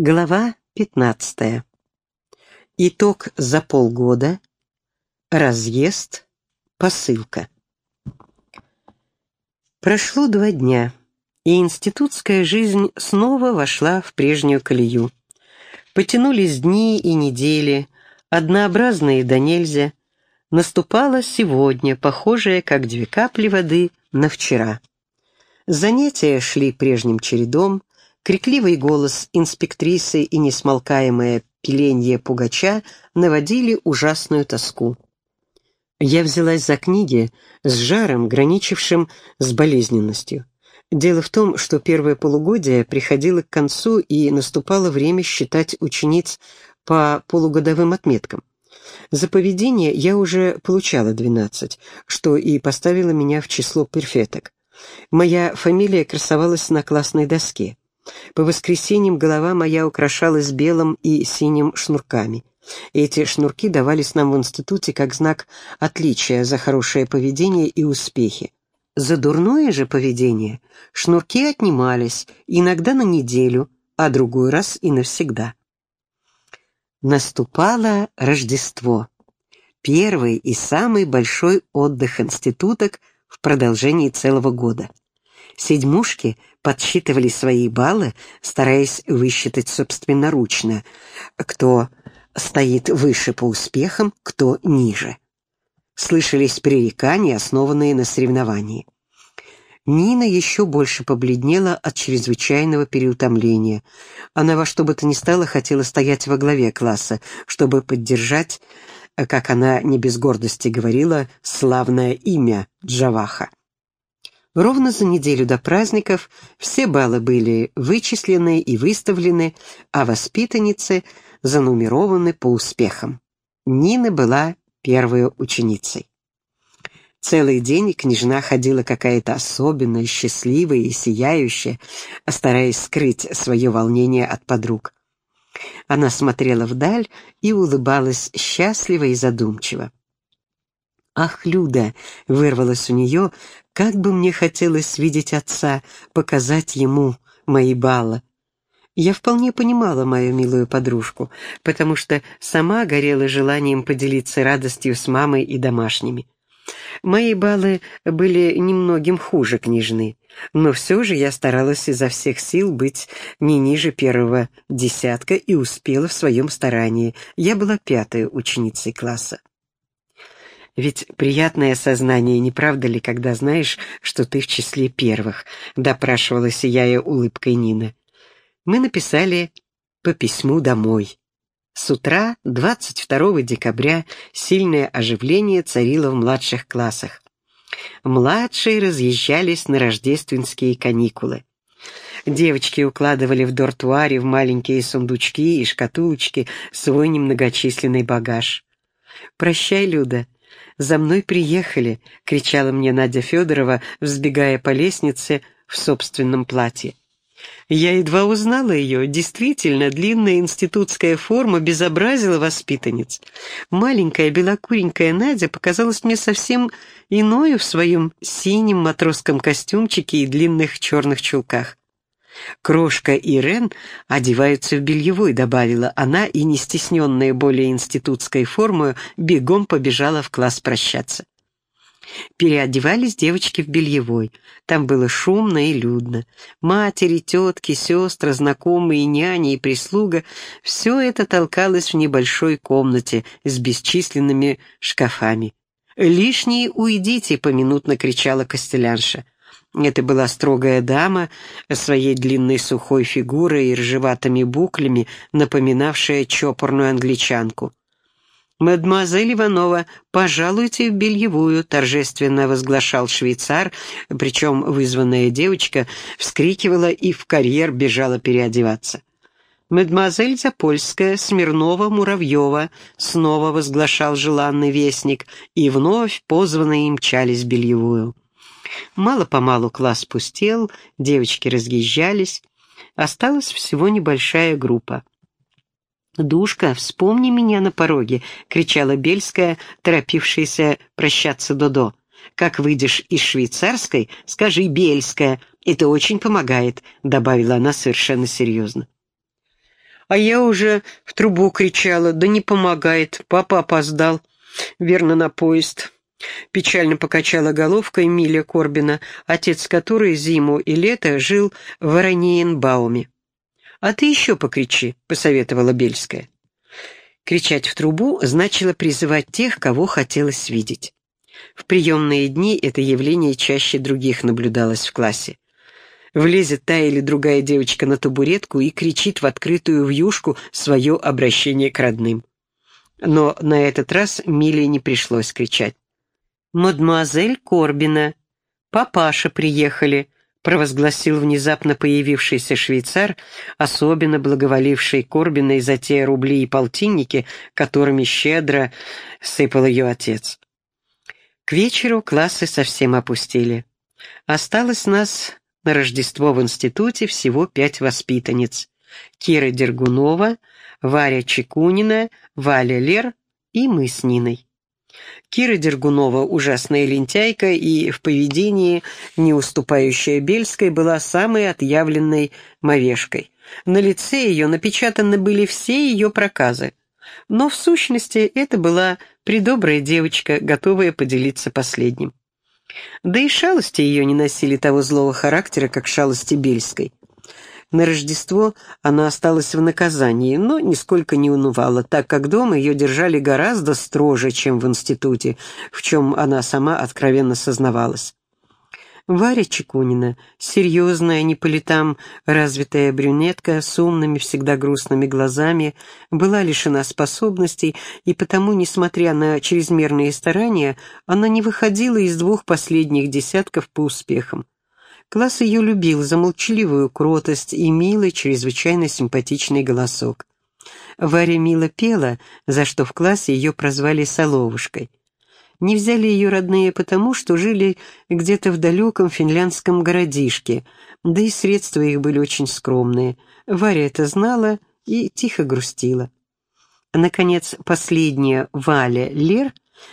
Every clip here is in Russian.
Глава 15. Итог за полгода. Разъезд. Посылка. Прошло два дня, и институтская жизнь снова вошла в прежнюю колею. Потянулись дни и недели, однообразные до нельзя. Наступало сегодня, похожее, как две капли воды, на вчера. Занятия шли прежним чередом, Крикливый голос инспектрисы и несмолкаемое пеленье пугача наводили ужасную тоску. Я взялась за книги с жаром, граничившим с болезненностью. Дело в том, что первое полугодие приходило к концу и наступало время считать учениц по полугодовым отметкам. За поведение я уже получала 12, что и поставило меня в число перфеток. Моя фамилия красовалась на классной доске. По воскресеньям голова моя украшалась белым и синим шнурками. Эти шнурки давались нам в институте как знак отличия за хорошее поведение и успехи. За дурное же поведение шнурки отнимались, иногда на неделю, а другой раз и навсегда. Наступало Рождество. Первый и самый большой отдых институток в продолжении целого года. Седьмушки подсчитывали свои баллы, стараясь высчитать собственноручно, кто стоит выше по успехам, кто ниже. Слышались пререкания, основанные на соревновании. Нина еще больше побледнела от чрезвычайного переутомления. Она во что бы то ни стало хотела стоять во главе класса, чтобы поддержать, как она не без гордости говорила, славное имя Джаваха. Ровно за неделю до праздников все баллы были вычислены и выставлены, а воспитанницы занумерованы по успехам. Нина была первой ученицей. Целый день княжна ходила какая-то особенная, счастливая и сияющая, стараясь скрыть свое волнение от подруг. Она смотрела вдаль и улыбалась счастливо и задумчиво. «Ах, Люда!» — вырвалось у нее, как бы мне хотелось видеть отца, показать ему мои баллы. Я вполне понимала мою милую подружку, потому что сама горела желанием поделиться радостью с мамой и домашними. Мои баллы были немногим хуже княжны, но все же я старалась изо всех сил быть не ниже первого десятка и успела в своем старании. Я была пятой ученицей класса. Ведь приятное сознание, не правда ли, когда знаешь, что ты в числе первых?» — допрашивала сияя улыбкой Нина. Мы написали по письму домой. С утра, 22 декабря, сильное оживление царило в младших классах. Младшие разъезжались на рождественские каникулы. Девочки укладывали в дортуаре в маленькие сундучки и шкатулочки свой немногочисленный багаж. «Прощай, Люда», «За мной приехали!» — кричала мне Надя Федорова, взбегая по лестнице в собственном платье. Я едва узнала ее. Действительно, длинная институтская форма безобразила воспитанниц. Маленькая белокуренькая Надя показалась мне совсем иною в своем синем матросском костюмчике и длинных черных чулках. Крошка и Рен одеваются в бельевой, добавила она, и, не стесненная более институтской формой, бегом побежала в класс прощаться. Переодевались девочки в бельевой. Там было шумно и людно. Матери, тетки, сестры, знакомые, няни и прислуга — все это толкалось в небольшой комнате с бесчисленными шкафами. «Лишние уйдите!» — поминутно кричала Костелянша. Это была строгая дама, своей длинной сухой фигурой и ржеватыми буклями, напоминавшая чопорную англичанку. «Мадемуазель Иванова, пожалуйте в бельевую», — торжественно возглашал швейцар, причем вызванная девочка вскрикивала и в карьер бежала переодеваться. «Мадемуазель Запольская, Смирнова, Муравьева», — снова возглашал желанный вестник, и вновь позванные мчались в бельевую. Мало-помалу класс пустел, девочки разъезжались. Осталась всего небольшая группа. «Душка, вспомни меня на пороге!» — кричала Бельская, торопившаяся прощаться Додо. «Как выйдешь из швейцарской, скажи Бельская. Это очень помогает», — добавила она совершенно серьезно. А я уже в трубу кричала, да не помогает, папа опоздал. Верно, на поезд. Печально покачала головкой Миля Корбина, отец которой зиму и лето жил в Воронеенбауме. «А ты еще покричи», — посоветовала Бельская. Кричать в трубу значило призывать тех, кого хотелось видеть. В приемные дни это явление чаще других наблюдалось в классе. Влезет та или другая девочка на табуретку и кричит в открытую вьюшку свое обращение к родным. Но на этот раз Миле не пришлось кричать. «Мадемуазель Корбина, папаша приехали», провозгласил внезапно появившийся швейцар, особенно благоволивший Корбиной за те рубли и полтинники, которыми щедро сыпал ее отец. К вечеру классы совсем опустили. Осталось нас на Рождество в институте всего пять воспитанниц. Кира Дергунова, Варя Чекунина, Валя Лер и мы с Ниной. Кира Дергунова, ужасная лентяйка и в поведении не уступающая Бельской, была самой отъявленной мовешкой. На лице ее напечатаны были все ее проказы. Но в сущности это была придобрая девочка, готовая поделиться последним. Да и шалости ее не носили того злого характера, как шалости Бельской. На Рождество она осталась в наказании, но нисколько не унывала, так как дома ее держали гораздо строже, чем в институте, в чем она сама откровенно сознавалась. Варя Чекунина, серьезная, не по летам развитая брюнетка с умными, всегда грустными глазами, была лишена способностей, и потому, несмотря на чрезмерные старания, она не выходила из двух последних десятков по успехам. Класс ее любил за молчаливую кротость и милый, чрезвычайно симпатичный голосок. Варя мило пела, за что в классе ее прозвали «Соловушкой». Не взяли ее родные потому, что жили где-то в далеком финляндском городишке, да и средства их были очень скромные. Варя это знала и тихо грустила. Наконец, последняя, Валя Лер,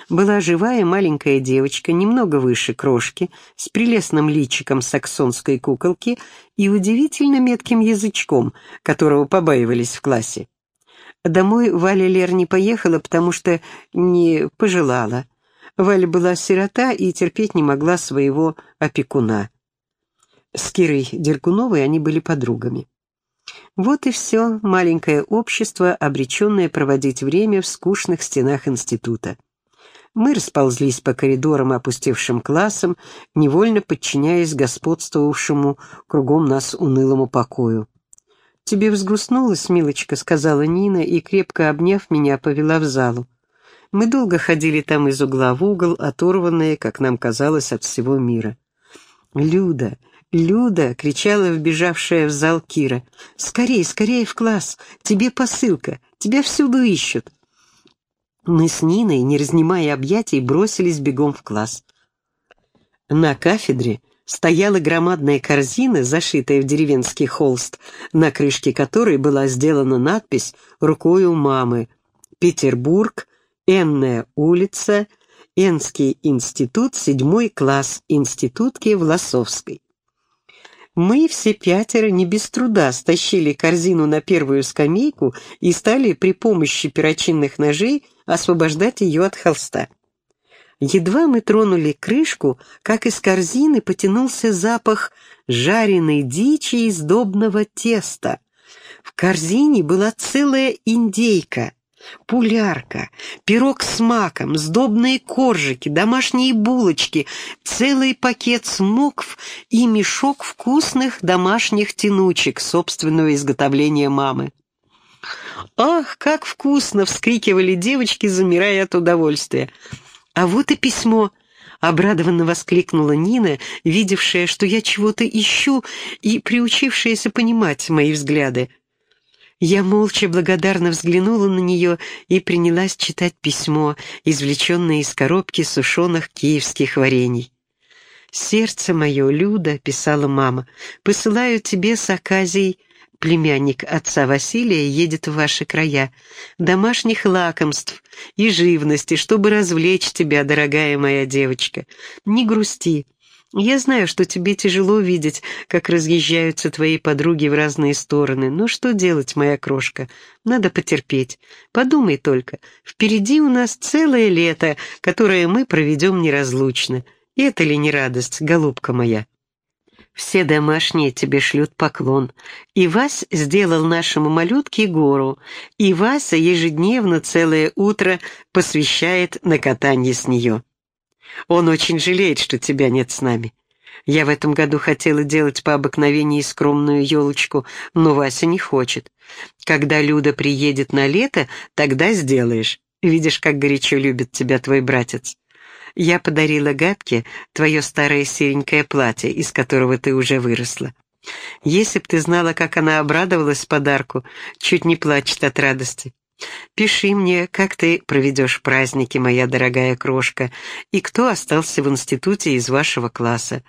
была живая маленькая девочка, немного выше крошки, с прелестным личиком саксонской куколки и удивительно метким язычком, которого побаивались в классе. Домой Валя Лер не поехала, потому что не пожелала. Валя была сирота и терпеть не могла своего опекуна. С Кирой Дергуновой они были подругами. Вот и все маленькое общество, обреченное проводить время в скучных стенах института. Мы расползлись по коридорам опустевшим классам, невольно подчиняясь господствовавшему кругом нас унылому покою. «Тебе взгрустнулось, милочка», — сказала Нина и, крепко обняв меня, повела в залу. Мы долго ходили там из угла в угол, оторванные, как нам казалось, от всего мира. «Люда! Люда!» — кричала вбежавшая в зал Кира. «Скорей, скорее в класс! Тебе посылка! Тебя всюду ищут!» Мы с Ниной, не разнимая объятий, бросились бегом в класс. На кафедре стояла громадная корзина, зашитая в деревенский холст, на крышке которой была сделана надпись рукою мамы «Петербург, Энная улица, Энский институт, седьмой класс, институтки Власовской». Мы все пятеро не без труда стащили корзину на первую скамейку и стали при помощи перочинных ножей освобождать ее от холста. Едва мы тронули крышку, как из корзины потянулся запах жареной дичи и сдобного теста. В корзине была целая индейка, пулярка, пирог с маком, сдобные коржики, домашние булочки, целый пакет смокв и мешок вкусных домашних тянучек собственного изготовления мамы. «Ах, как вкусно!» — вскрикивали девочки, замирая от удовольствия. «А вот и письмо!» — обрадованно воскликнула Нина, видевшая, что я чего-то ищу и приучившаяся понимать мои взгляды. Я молча благодарно взглянула на нее и принялась читать письмо, извлеченное из коробки сушеных киевских варений. «Сердце мое, Люда», — писала мама, — «посылаю тебе с оказией племянник отца Василия едет в ваши края, домашних лакомств и живности, чтобы развлечь тебя, дорогая моя девочка. Не грусти, Я знаю, что тебе тяжело видеть, как разъезжаются твои подруги в разные стороны, но что делать, моя крошка? Надо потерпеть. Подумай только, впереди у нас целое лето, которое мы проведем неразлучно. Это ли не радость, голубка моя?» Все домашние тебе шлют поклон. И Вась сделал нашему малютке гору, и Вася ежедневно целое утро посвящает на катание с нее. Он очень жалеет, что тебя нет с нами. Я в этом году хотела делать по обыкновению скромную елочку, но Вася не хочет. Когда Люда приедет на лето, тогда сделаешь. Видишь, как горячо любит тебя твой братец. Я подарила Габке твое старое серенькое платье, из которого ты уже выросла. Если б ты знала, как она обрадовалась подарку, чуть не плачет от радости. Пиши мне, как ты проведешь праздники, моя дорогая крошка, и кто остался в институте из вашего класса.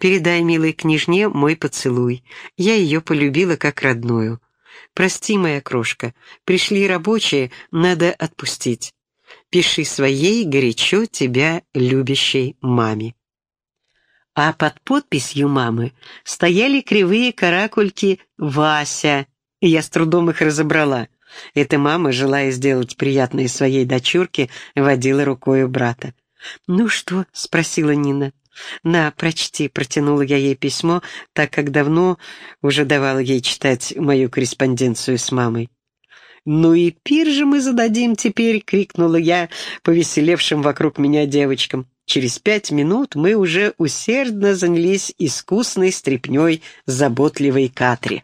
Передай милой княжне мой поцелуй. Я ее полюбила как родную. Прости, моя крошка, пришли рабочие, надо отпустить. Пиши своей горячо тебя любящей маме. А под подписью мамы стояли кривые каракульки «Вася», я с трудом их разобрала. Эта мама, желая сделать приятное своей дочурке, водила у брата. «Ну что?» — спросила Нина. «На, прочти», — протянула я ей письмо, так как давно уже давала ей читать мою корреспонденцию с мамой. «Ну и пир же мы зададим теперь!» — крикнула я повеселевшим вокруг меня девочкам. Через пять минут мы уже усердно занялись искусной стряпней заботливой Катри.